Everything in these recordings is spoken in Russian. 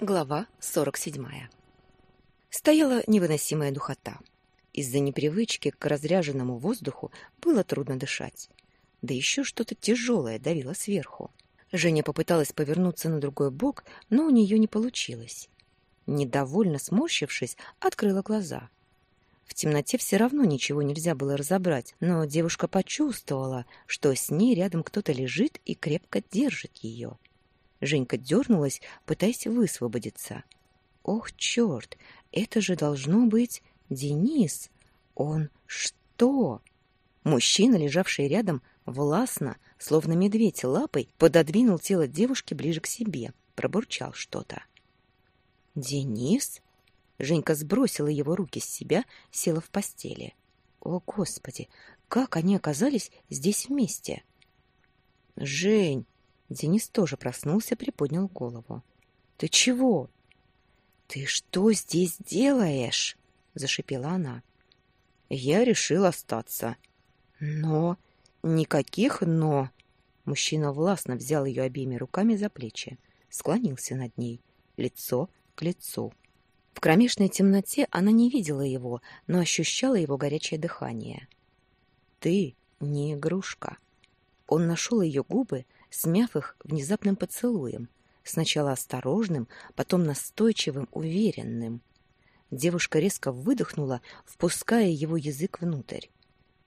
Глава 47. Стояла невыносимая духота. Из-за непривычки к разряженному воздуху было трудно дышать. Да еще что-то тяжелое давило сверху. Женя попыталась повернуться на другой бок, но у нее не получилось. Недовольно сморщившись, открыла глаза. В темноте все равно ничего нельзя было разобрать, но девушка почувствовала, что с ней рядом кто-то лежит и крепко держит ее. Женька дернулась, пытаясь высвободиться. Ох, черт, это же должно быть Денис. Он что? Мужчина, лежавший рядом, властно, словно медведь лапой, пододвинул тело девушки ближе к себе, пробурчал что-то. «Денис?» Женька сбросила его руки с себя, села в постели. «О, Господи! Как они оказались здесь вместе?» «Жень!» Денис тоже проснулся, приподнял голову. «Ты чего?» «Ты что здесь делаешь?» — зашипела она. «Я решил остаться». «Но...» «Никаких «но». Мужчина властно взял ее обеими руками за плечи, склонился над ней, лицо к лицу. В кромешной темноте она не видела его, но ощущала его горячее дыхание. «Ты не игрушка». Он нашел ее губы, смяв их внезапным поцелуем, сначала осторожным, потом настойчивым, уверенным. Девушка резко выдохнула, впуская его язык внутрь.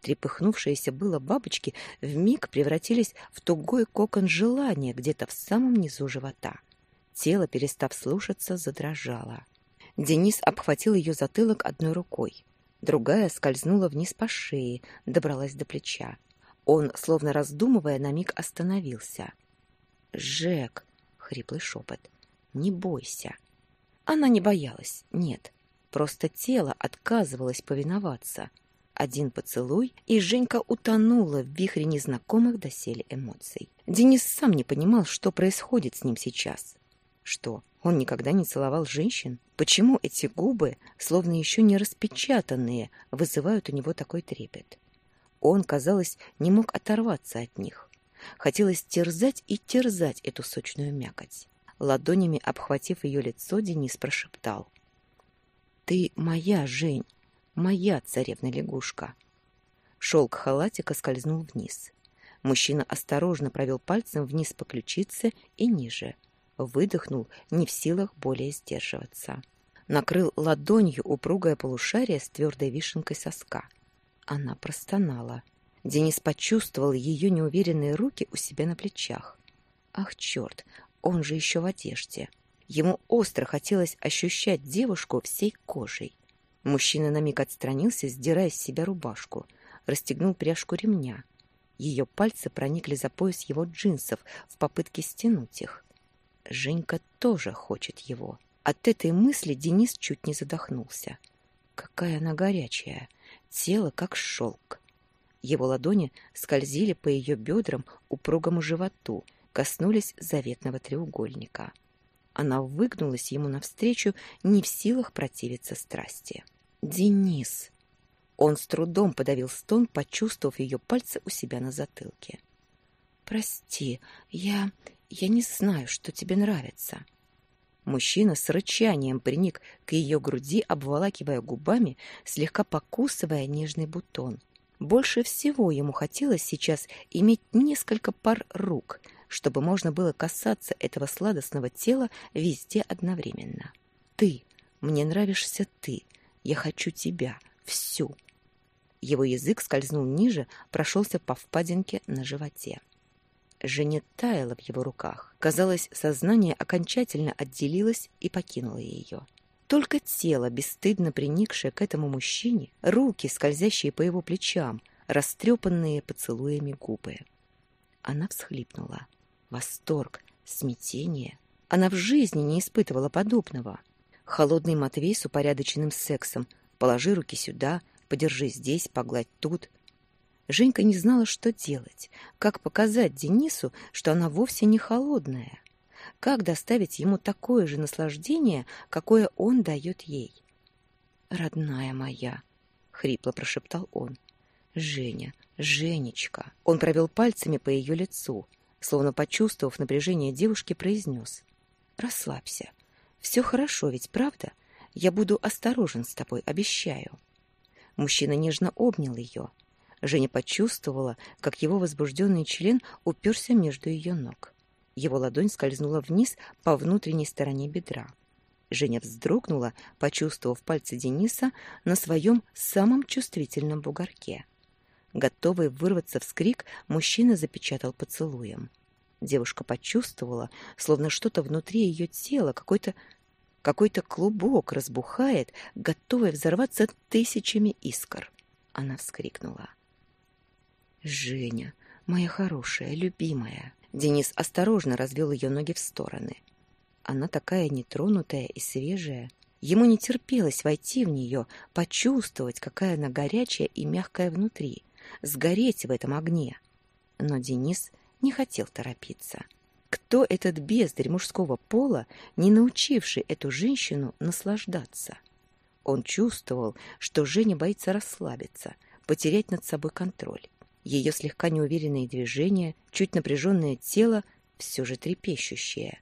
Трепыхнувшиеся было бабочки вмиг превратились в тугой кокон желания где-то в самом низу живота. Тело, перестав слушаться, задрожало. Денис обхватил ее затылок одной рукой. Другая скользнула вниз по шее, добралась до плеча. Он, словно раздумывая, на миг остановился. «Жек!» — хриплый шепот. «Не бойся!» Она не боялась, нет. Просто тело отказывалось повиноваться. Один поцелуй, и Женька утонула в вихре незнакомых доселе эмоций. Денис сам не понимал, что происходит с ним сейчас. Что, он никогда не целовал женщин? Почему эти губы, словно еще не распечатанные, вызывают у него такой трепет? Он, казалось, не мог оторваться от них. Хотелось терзать и терзать эту сочную мякоть. Ладонями обхватив ее лицо, Денис прошептал. «Ты моя, Жень, моя царевна-лягушка». Шелк халатика скользнул вниз. Мужчина осторожно провел пальцем вниз по ключице и ниже. Выдохнул, не в силах более сдерживаться. Накрыл ладонью упругое полушарие с твердой вишенкой соска — она простонала. Денис почувствовал ее неуверенные руки у себя на плечах. Ах, черт, он же еще в одежде. Ему остро хотелось ощущать девушку всей кожей. Мужчина на миг отстранился, сдирая с себя рубашку, расстегнул пряжку ремня. Ее пальцы проникли за пояс его джинсов в попытке стянуть их. Женька тоже хочет его. От этой мысли Денис чуть не задохнулся. Какая она горячая! Тело как шелк. Его ладони скользили по ее бедрам, упругому животу, коснулись заветного треугольника. Она выгнулась ему навстречу, не в силах противиться страсти. «Денис!» Он с трудом подавил стон, почувствовав ее пальцы у себя на затылке. «Прости, я... я не знаю, что тебе нравится». Мужчина с рычанием приник к ее груди, обволакивая губами, слегка покусывая нежный бутон. Больше всего ему хотелось сейчас иметь несколько пар рук, чтобы можно было касаться этого сладостного тела везде одновременно. «Ты! Мне нравишься ты! Я хочу тебя! Всю!» Его язык скользнул ниже, прошелся по впадинке на животе. Женя таяла в его руках. Казалось, сознание окончательно отделилось и покинуло ее. Только тело, бесстыдно приникшее к этому мужчине, руки, скользящие по его плечам, растрепанные поцелуями губы. Она всхлипнула. Восторг, смятение. Она в жизни не испытывала подобного. Холодный Матвей с упорядоченным сексом. Положи руки сюда, подержи здесь, погладь тут — Женька не знала, что делать, как показать Денису, что она вовсе не холодная, как доставить ему такое же наслаждение, какое он дает ей. «Родная моя», — хрипло прошептал он, — «Женя, Женечка». Он провел пальцами по ее лицу, словно почувствовав напряжение девушки, произнес. «Расслабься. Все хорошо ведь, правда? Я буду осторожен с тобой, обещаю. Мужчина нежно обнял ее. Женя почувствовала, как его возбужденный член уперся между ее ног. Его ладонь скользнула вниз по внутренней стороне бедра. Женя вздрогнула, почувствовав пальцы Дениса на своем самом чувствительном бугорке. Готовый вырваться вскрик, мужчина запечатал поцелуем. Девушка почувствовала, словно что-то внутри ее тела, какой-то какой-то клубок разбухает, готовый взорваться тысячами искр. Она вскрикнула. «Женя, моя хорошая, любимая!» Денис осторожно развел ее ноги в стороны. Она такая нетронутая и свежая. Ему не терпелось войти в нее, почувствовать, какая она горячая и мягкая внутри, сгореть в этом огне. Но Денис не хотел торопиться. Кто этот бездарь мужского пола, не научивший эту женщину наслаждаться? Он чувствовал, что Женя боится расслабиться, потерять над собой контроль. Ее слегка неуверенные движения, чуть напряженное тело, все же трепещущее.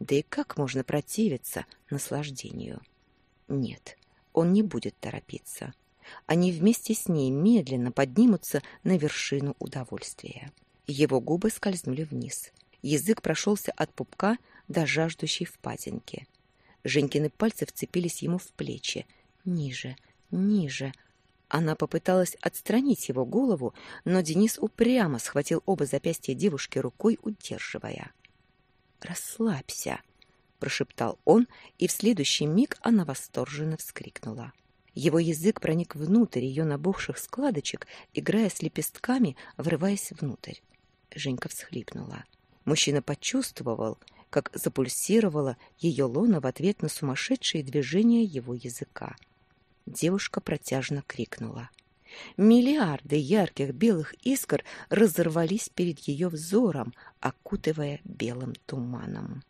Да и как можно противиться наслаждению? Нет, он не будет торопиться. Они вместе с ней медленно поднимутся на вершину удовольствия. Его губы скользнули вниз — Язык прошелся от пупка до жаждущей впадинки. Женькины пальцы вцепились ему в плечи. Ниже, ниже. Она попыталась отстранить его голову, но Денис упрямо схватил оба запястья девушки рукой, удерживая. «Расслабься», — прошептал он, и в следующий миг она восторженно вскрикнула. Его язык проник внутрь ее набухших складочек, играя с лепестками, врываясь внутрь. Женька всхлипнула. Мужчина почувствовал, как запульсировала ее лона в ответ на сумасшедшие движения его языка. Девушка протяжно крикнула. Миллиарды ярких белых искр разорвались перед ее взором, окутывая белым туманом.